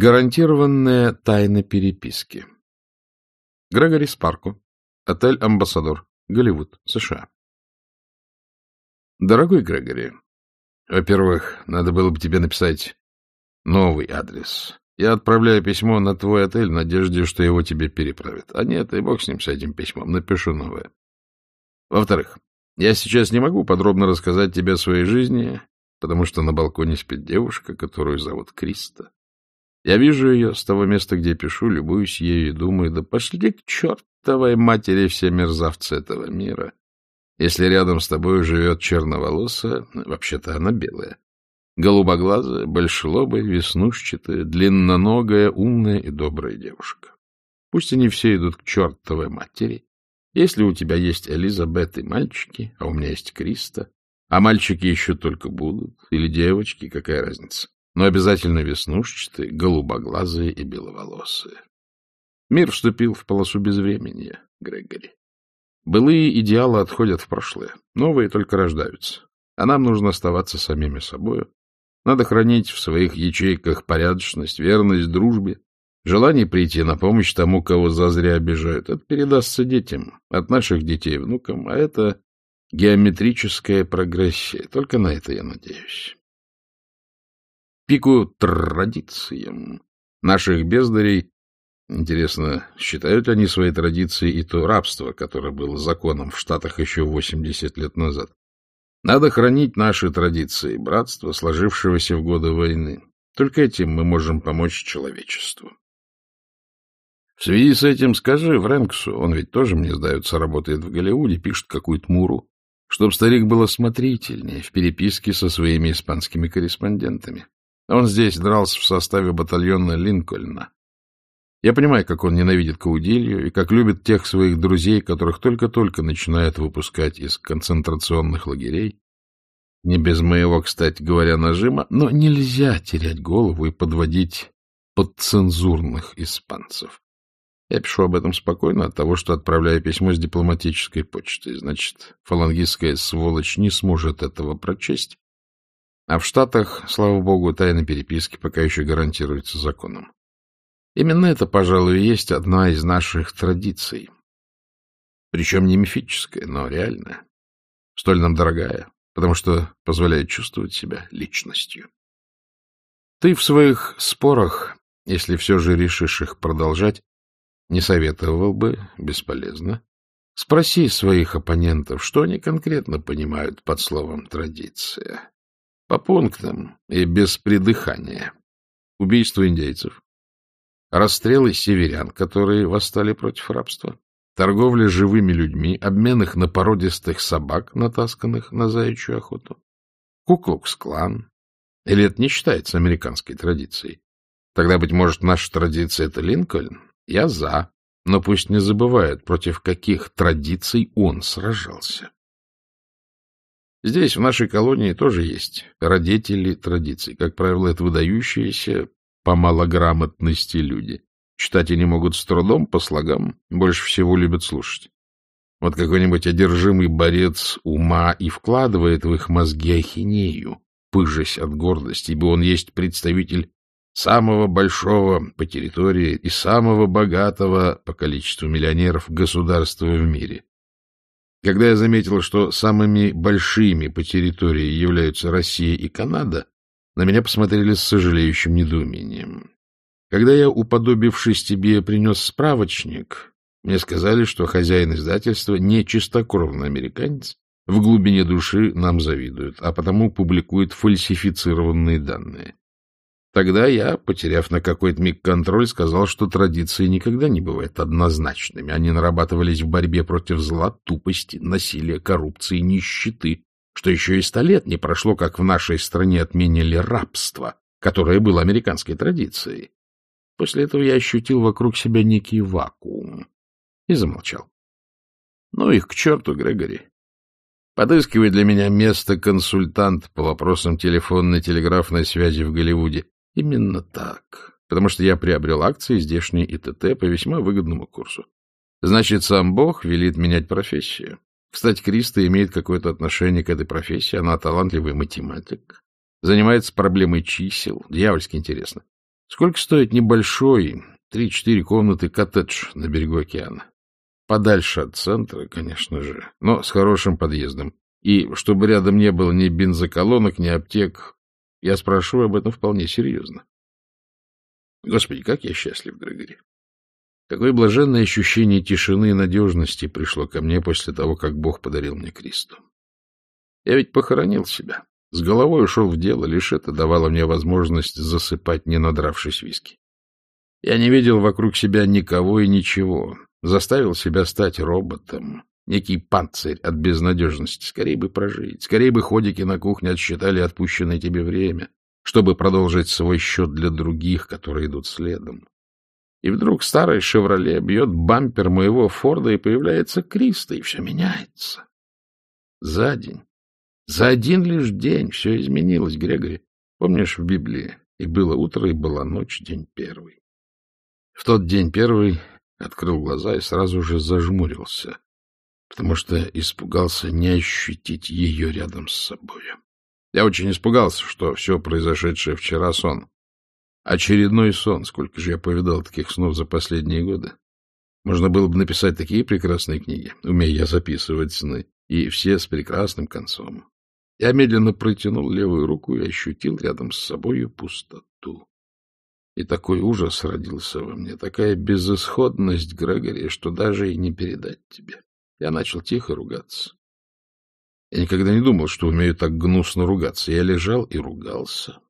Гарантированная тайна переписки. Грегори Спарку. Отель «Амбассадор». Голливуд, США. Дорогой Грегори, во-первых, надо было бы тебе написать новый адрес. Я отправляю письмо на твой отель в надежде, что его тебе переправят. А нет, и бог с ним, с этим письмом. Напишу новое. Во-вторых, я сейчас не могу подробно рассказать тебе о своей жизни, потому что на балконе спит девушка, которую зовут Криста. Я вижу ее с того места, где пишу, любуюсь ею и думаю, да пошли к чертовой матери все мерзавцы этого мира. Если рядом с тобой живет черноволосая, вообще-то она белая, голубоглазая, большелобая, веснушчатая, длинноногая, умная и добрая девушка. Пусть они все идут к чертовой матери. Если у тебя есть Элизабет и мальчики, а у меня есть Криста, а мальчики еще только будут, или девочки, какая разница, но обязательно веснушчатые, голубоглазые и беловолосые. Мир вступил в полосу безвременья, Грегори. Былые идеалы отходят в прошлое, новые только рождаются. А нам нужно оставаться самими собою. Надо хранить в своих ячейках порядочность, верность дружбе, желание прийти на помощь тому, кого зазря обижают. Это передастся детям, от наших детей внукам, а это геометрическая прогрессия. Только на это я надеюсь. Пику традициям наших бездарей Интересно, считают они свои традиции и то рабство, которое было законом в Штатах еще 80 лет назад? Надо хранить наши традиции, братство, сложившегося в годы войны. Только этим мы можем помочь человечеству. В связи с этим скажи Фрэнксу, он ведь тоже, мне сдается, работает в Голливуде, пишет какую-то муру, чтоб старик был осмотрительнее в переписке со своими испанскими корреспондентами. Он здесь дрался в составе батальона Линкольна. Я понимаю, как он ненавидит Каудилью и как любит тех своих друзей, которых только-только начинает выпускать из концентрационных лагерей. Не без моего, кстати говоря, нажима, но нельзя терять голову и подводить подцензурных испанцев. Я пишу об этом спокойно от того, что отправляю письмо с дипломатической почтой. Значит, фалангистская сволочь не сможет этого прочесть. А в Штатах, слава богу, тайна переписки пока еще гарантируется законом. Именно это, пожалуй, и есть одна из наших традиций. Причем не мифическая, но реальная. Столь нам дорогая, потому что позволяет чувствовать себя личностью. Ты в своих спорах, если все же решишь их продолжать, не советовал бы, бесполезно. Спроси своих оппонентов, что они конкретно понимают под словом «традиция». По пунктам и без придыхания. Убийство индейцев, расстрелы северян, которые восстали против рабства, торговля живыми людьми, обмен их на породистых собак, натасканных на заячью охоту, куклукс-клан. Или это не считается американской традицией? Тогда, быть может, наша традиция — это Линкольн? Я за, но пусть не забывают, против каких традиций он сражался. Здесь, в нашей колонии, тоже есть родители традиций. Как правило, это выдающиеся по малограмотности люди. Читать они могут с трудом, по слогам, больше всего любят слушать. Вот какой-нибудь одержимый борец ума и вкладывает в их мозги ахинею, пыжась от гордости, ибо он есть представитель самого большого по территории и самого богатого по количеству миллионеров государства в мире. Когда я заметил, что самыми большими по территории являются Россия и Канада, на меня посмотрели с сожалеющим недоумением. Когда я, уподобившись тебе, принес справочник, мне сказали, что хозяин издательства не чистокровный американец, в глубине души нам завидует, а потому публикует фальсифицированные данные. Тогда я, потеряв на какой-то миг контроль, сказал, что традиции никогда не бывают однозначными. Они нарабатывались в борьбе против зла, тупости, насилия, коррупции, нищеты, что еще и сто лет не прошло, как в нашей стране отменили рабство, которое было американской традицией. После этого я ощутил вокруг себя некий вакуум и замолчал. Ну их к черту, Грегори. Подыскивай для меня место консультант по вопросам телефонно-телеграфной связи в Голливуде. Именно так, потому что я приобрел акции здешней ИТТ по весьма выгодному курсу. Значит, сам Бог велит менять профессию. Кстати, Криста имеет какое-то отношение к этой профессии. Она талантливый математик, занимается проблемой чисел. Дьявольски интересно. Сколько стоит небольшой, три-четыре комнаты коттедж на берегу океана? Подальше от центра, конечно же, но с хорошим подъездом. И чтобы рядом не было ни бензоколонок, ни аптек. Я спрашиваю об этом вполне серьезно. Господи, как я счастлив, Грегори. Какое блаженное ощущение тишины и надежности пришло ко мне после того, как Бог подарил мне Кристу. Я ведь похоронил себя. С головой ушел в дело, лишь это давало мне возможность засыпать, не надравшись виски. Я не видел вокруг себя никого и ничего, заставил себя стать роботом, некий панцирь от безнадежности. Скорее бы прожить, скорее бы ходики на кухне отсчитали отпущенное тебе время, чтобы продолжить свой счет для других, которые идут следом. И вдруг старый «Шевроле» бьет бампер моего Форда, и появляется Криста, и все меняется. За день за один лишь день все изменилось, Грегори. Помнишь в Библии? И было утро, и была ночь, день первый. В тот день первый открыл глаза и сразу же зажмурился, потому что испугался не ощутить ее рядом с собой. Я очень испугался, что все произошедшее вчера сон. Очередной сон. Сколько же я повидал таких снов за последние годы. Можно было бы написать такие прекрасные книги, умея я записывать сны, и все с прекрасным концом. Я медленно протянул левую руку и ощутил рядом с собою пустоту. И такой ужас родился во мне, такая безысходность, Грегори, что даже и не передать тебе. Я начал тихо ругаться. Я никогда не думал, что умею так гнусно ругаться. Я лежал и ругался.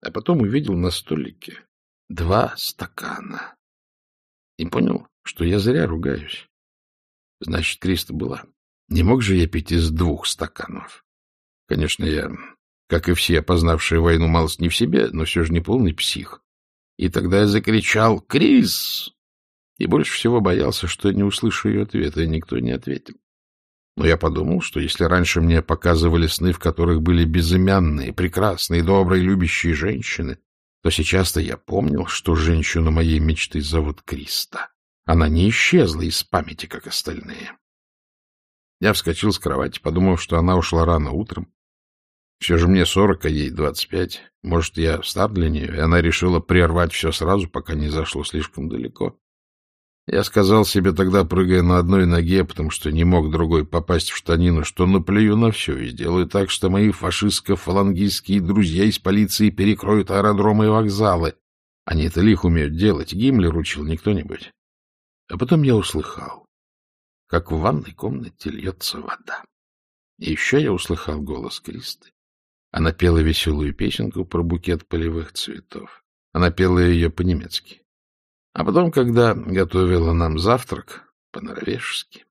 А потом увидел на столике два стакана. И понял, что я зря ругаюсь. Значит, Криста была. Не мог же я пить из двух стаканов? Конечно, я, как и все, познавшие войну, малость не в себе, но все же не полный псих. И тогда я закричал «Крис!» И больше всего боялся, что не услышу ее ответа, и никто не ответил. Но я подумал, что если раньше мне показывали сны, в которых были безымянные, прекрасные, добрые, любящие женщины, то сейчас-то я помнил, что женщину моей мечты зовут Криста. Она не исчезла из памяти, как остальные. Я вскочил с кровати, подумав, что она ушла рано утром, все же мне сорок, а ей двадцать пять. Может, я стар для нее, и она решила прервать все сразу, пока не зашло слишком далеко. Я сказал себе тогда, прыгая на одной ноге, потому что не мог другой попасть в штанину, что наплюю на все и сделаю так, что мои фашистско-фалангистские друзья из полиции перекроют аэродромы и вокзалы. Они это лихо умеют делать. Гиммлер учил не кто-нибудь. А потом я услыхал, как в ванной комнате льется вода. И еще я услыхал голос Кристы. Она пела веселую песенку про букет полевых цветов. Она пела ее по-немецки. А потом, когда готовила нам завтрак, по-норвежски,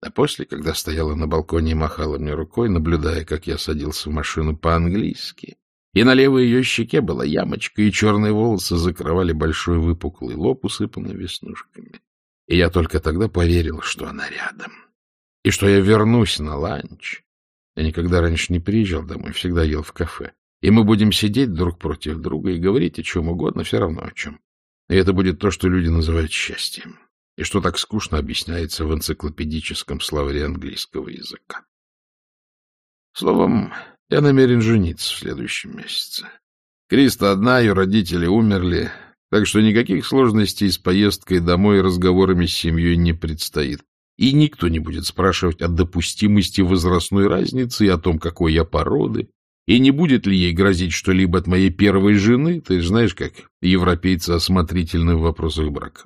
а после, когда стояла на балконе и махала мне рукой, наблюдая, как я садился в машину по-английски, и на левой ее щеке была ямочка, и черные волосы закрывали большой выпуклый лоб, усыпанный веснушками. И я только тогда поверил, что она рядом, и что я вернусь на ланч, я никогда раньше не приезжал домой, всегда ел в кафе. И мы будем сидеть друг против друга и говорить о чем угодно, все равно о чем. И это будет то, что люди называют счастьем. И что так скучно объясняется в энциклопедическом словаре английского языка. Словом, я намерен жениться в следующем месяце. Криста одна, ее родители умерли, так что никаких сложностей с поездкой домой и разговорами с семьей не предстоит. И никто не будет спрашивать о допустимости возрастной разницы и о том, какой я породы, и не будет ли ей грозить что-либо от моей первой жены, ты же знаешь, как европейцы осмотрительны в вопросах брака.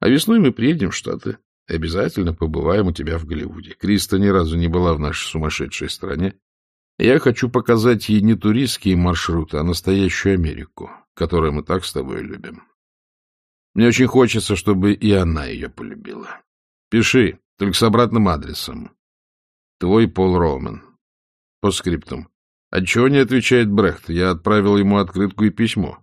А весной мы приедем в Штаты, обязательно побываем у тебя в Голливуде. Криста ни разу не была в нашей сумасшедшей стране. Я хочу показать ей не туристские маршруты, а настоящую Америку, которую мы так с тобой любим. Мне очень хочется, чтобы и она ее полюбила. Пиши, только с обратным адресом. Твой Пол Роман. По скриптум. Отчего не отвечает Брехт? Я отправил ему открытку и письмо.